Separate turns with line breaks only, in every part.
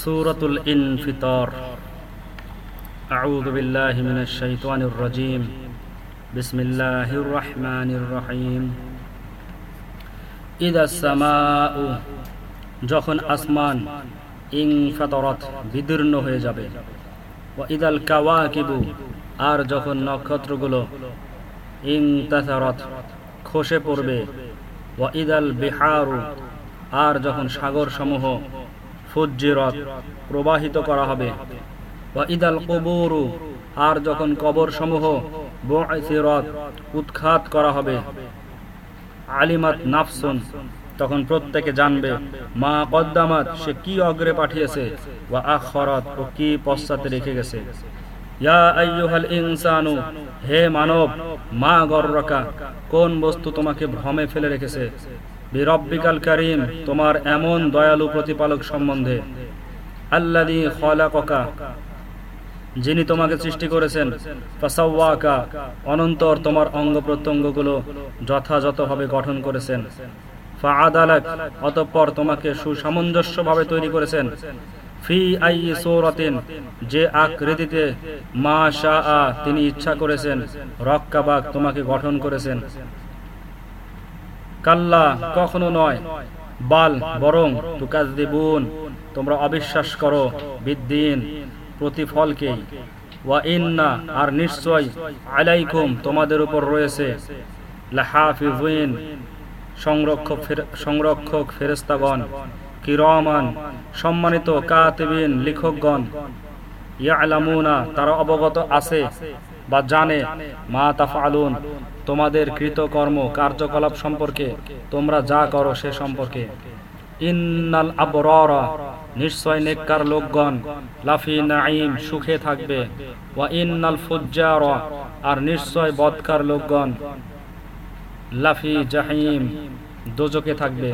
سورة الانفطار أعوذ بالله من الشيطان الرجيم بسم الله الرحمن الرحيم إذا السماء যখন আসমান ইং ফাতরত বিদীর্ণ হয়ে যাবে ও ইদাল কাওয়াকিবু আর যখন নক্ষত্রগুলো ইং তাসারত খসে পড়বে ও ইদাল বিহারু আর যখন সাগর সমূহ ফুজ্জিরত প্রবাহিত করা হবে। কবুরু, আর যখন কবর সমূহ উৎখাত করা হবে। আলিমাত নাফসুন, তখন প্রত্যেকে জানবে মা কদ্দামাত, সে কি অগ্রে পাঠিয়েছে বা আখরত ও কি পশ্চাতে রেখে গেছে। ইনসানু, হে মানব, মা গর্রকা, কোন বস্তু তোমাকে ভ্রমে ফেলে রেখেছে? বিরব্বিকাল করিম, তোমার এমন দয়ালু প্রতিপালক সম্বন্ধে। আল্লাদি খলাকা যিনি তোমাকে সৃষ্টি করেছেন অনন্তর তোমার অঙ্গ প্রত্যঙ্গগুলো যথাযথভাবে গঠন করেছেন। অতঃপর তোমাকে সুসামঞ্জস্যভাবে তৈরি করেছেন। ফি আই সৌরতিন, যে আকৃতিতে মা শাহ তিনি ইচ্ছা করেছেন রক্কাবাক তোমাকে গঠন করেছেন। কাল্লা কখনো নয়। বাল বরং তুকাজদিবুন তোমরা অবিশ্বাস করো বিদ্দিন প্রতিফলকে ওয়া ইন্না আর নিশ্চয় আলাইকুম তোমাদের উপর রয়েছে। লাহাফিজুইন সংরক্ষক সংরক্ষক ফেরেস্তাগণ কিরমান, সম্মানিত কাতিবিন, লিখকগণ। ইয়ালামুনা, তারা অবগত আছে। বা জানে, মা তাফালুন তোমাদের কৃতকর্ম, কার্যকলাপ সম্পর্কে, তোমরা যা করো সে সম্পর্কে। ইন্নাল আবররা, নিশ্চয় নেককার লোকগণ, লাফি নাইম সুখে থাকবে। ওয়া ইন্নাল ফুজ্জার, আর নিশ্চয় বদকার লোকগণ, লাফি জাহিম দোজকে থাকবে।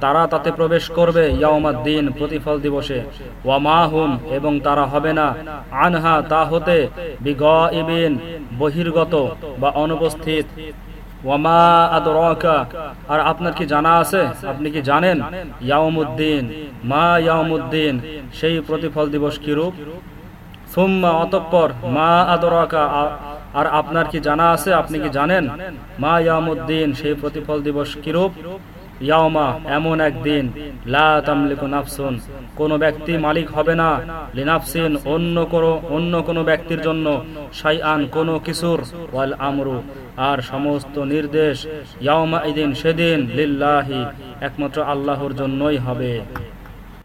তারা তাতে প্রবেশ করবে ইয়াউমাদ্দিন প্রতিফল দিবসে। ওয়ামাহুম, এবং তারা হবে না। আনহা, তা হতে বিগইবিন, বহির্গত বা অনুপস্থিত। ওয়ামা আর আপনার কি জানা আছে? আপনি কি জানেন? ইয়াউমুদ্দিন মা ইয়াউমুদ্দিন সেই প্রতিফল দিবস কিরূপ? সুম্মা, অতঃপর মা আদরাকা আর আপনার কি জানা আছে? আপনি কি জানেন? মা ইয়ামুদ্দিন, সেই প্রতিফল দিবস কিরূপ? ইয়াওমা এমন একদিন লা তামলিকু নাফসুন, কোন ব্যক্তি মালিক হবে না, লিনাফসিন, অন্য কোনো অন্য কোনো ব্যক্তির জন্য, শাইআন, কোনো কিছুর, ওয়াল আমরু। আর সমস্ত নির্দেশ ইয়াওমা ইদিন সেদিন লিল্লাহি, একমাত্র আল্লাহর জন্যই হবে।